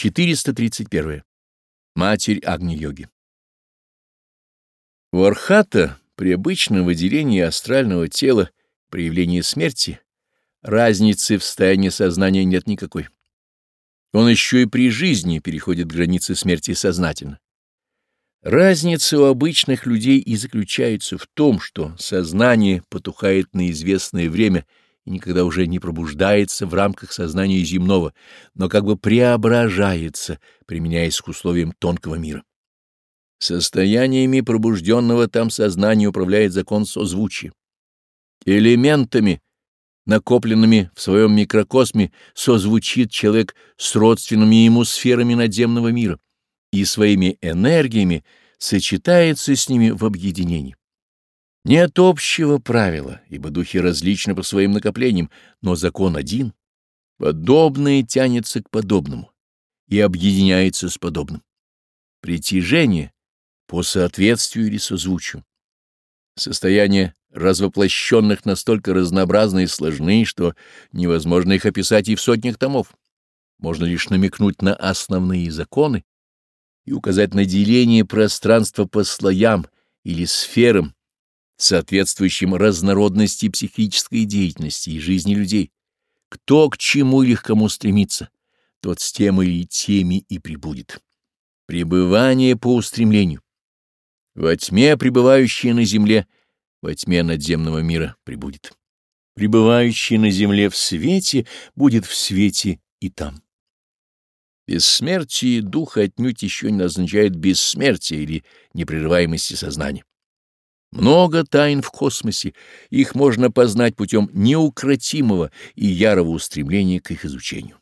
431. Матерь Агни-йоги. У Архата при обычном выделении астрального тела проявлении смерти разницы в состоянии сознания нет никакой. Он еще и при жизни переходит границы смерти сознательно. Разница у обычных людей и заключается в том, что сознание потухает на известное время – и никогда уже не пробуждается в рамках сознания земного, но как бы преображается, применяясь к условиям тонкого мира. Состояниями пробужденного там сознания управляет закон созвучия. Элементами, накопленными в своем микрокосме, созвучит человек с родственными ему сферами надземного мира и своими энергиями сочетается с ними в объединении. Нет общего правила, ибо духи различны по своим накоплениям, но закон один. Подобное тянется к подобному и объединяется с подобным. Притяжение по соответствию или созвучию. Состояние развоплощенных настолько разнообразны и сложны, что невозможно их описать и в сотнях томов. Можно лишь намекнуть на основные законы и указать на деление пространства по слоям или сферам, соответствующим разнородности психической деятельности и жизни людей. Кто к чему или к кому стремится, тот с тем или теми и прибудет. Пребывание по устремлению. Во тьме, пребывающее на земле, во тьме надземного мира прибудет. Пребывающий на земле в свете будет в свете и там. Бессмертие духа отнюдь еще не означает бессмертие или непрерываемости сознания. Много тайн в космосе, их можно познать путем неукротимого и ярого устремления к их изучению.